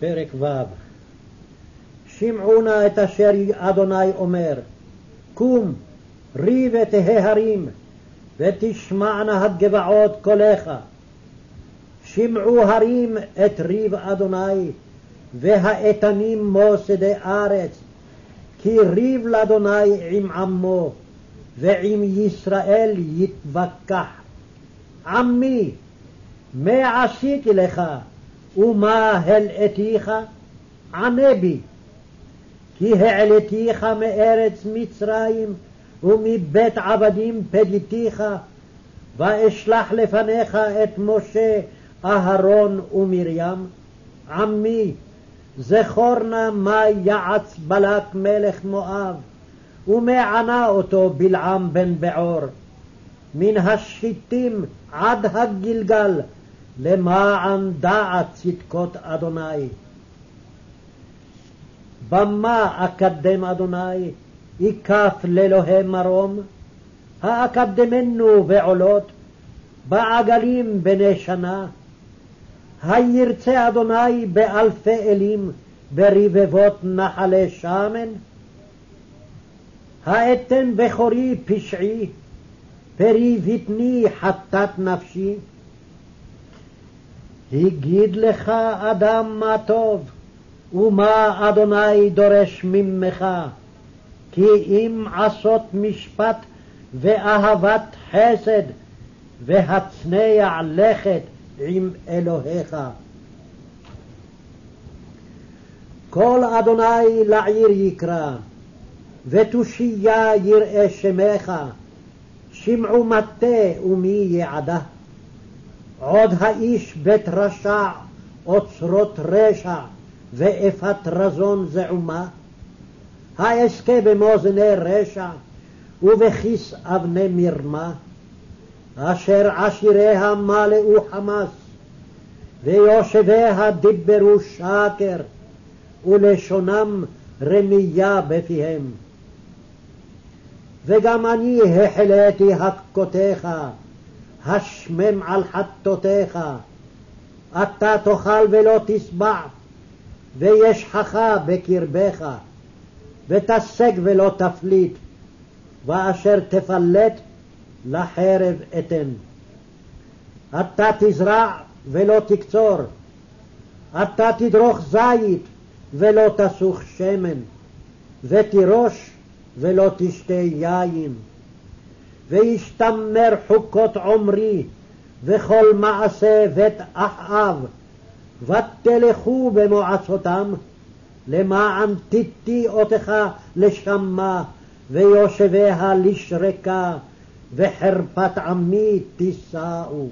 פרק ו' שמעו נא את אשר אדוני אומר, קום, ריב את ההרים, ותשמענה הגבעות קולך. שמעו הרים את ריב אדוני, והאיתנים מוסדי ארץ, כי ריב לאדוני עם עמו, ועם ישראל יתווכח. עמי, מה עשיתי לך, ומה הלאתיך? ענה בי. כי העליתיך מארץ מצרים, ומבית עבדים פדיתיך, ואשלח לפניך את משה, אהרון ומרים. עמי, זכור נא מה יעץ בלק מלך מואב, ומה ענה אותו בלעם בן בעור. מן השחיתים עד הגלגל, למען דעת צדקות אדוני. במה אקדם אדוני, ייקף לאלוהי מרום? האקדמנו בעולות, בעגלים בני שנה? הירצה אדוני באלפי אלים, ברבבות נחלי שמן? האתן בכורי פשעי, פרי בטני חטאת נפשי? הגיד לך אדם מה טוב, ומה אדוני דורש ממך, כי אם עשות משפט ואהבת חסד, והצנע לכת עם אלוהיך. כל אדוני לעיר יקרא, ותושייה יראה שמך, שמעו מטה ומי יעדה. עוד האיש בית רשע, אוצרות רשע, ואפת רזון זעומה? האזכה במאזני רשע, ובכיס אבני מרמה? אשר עשיריה מלאו חמס, ויושביה דיברו שקר, ולשונם רמייה בפיהם. וגם אני החלאתי הכותיך, השמם על חטאותיך. אתה תאכל ולא תשבע, וישחך בקרבך, ותשג ולא תפליט, ואשר תפלט לחרב אתן. אתה תזרע ולא תקצור, אתה תדרוך זית ולא תסוך שמן, ותירוש ולא תשתה יין. וישתמר חוקות עמרי, וכל מעשה בית אחאב, ותלכו במועצותם, למען תיתי אותך לשמה, ויושביה לשרקה, וחרפת עמי תישאו.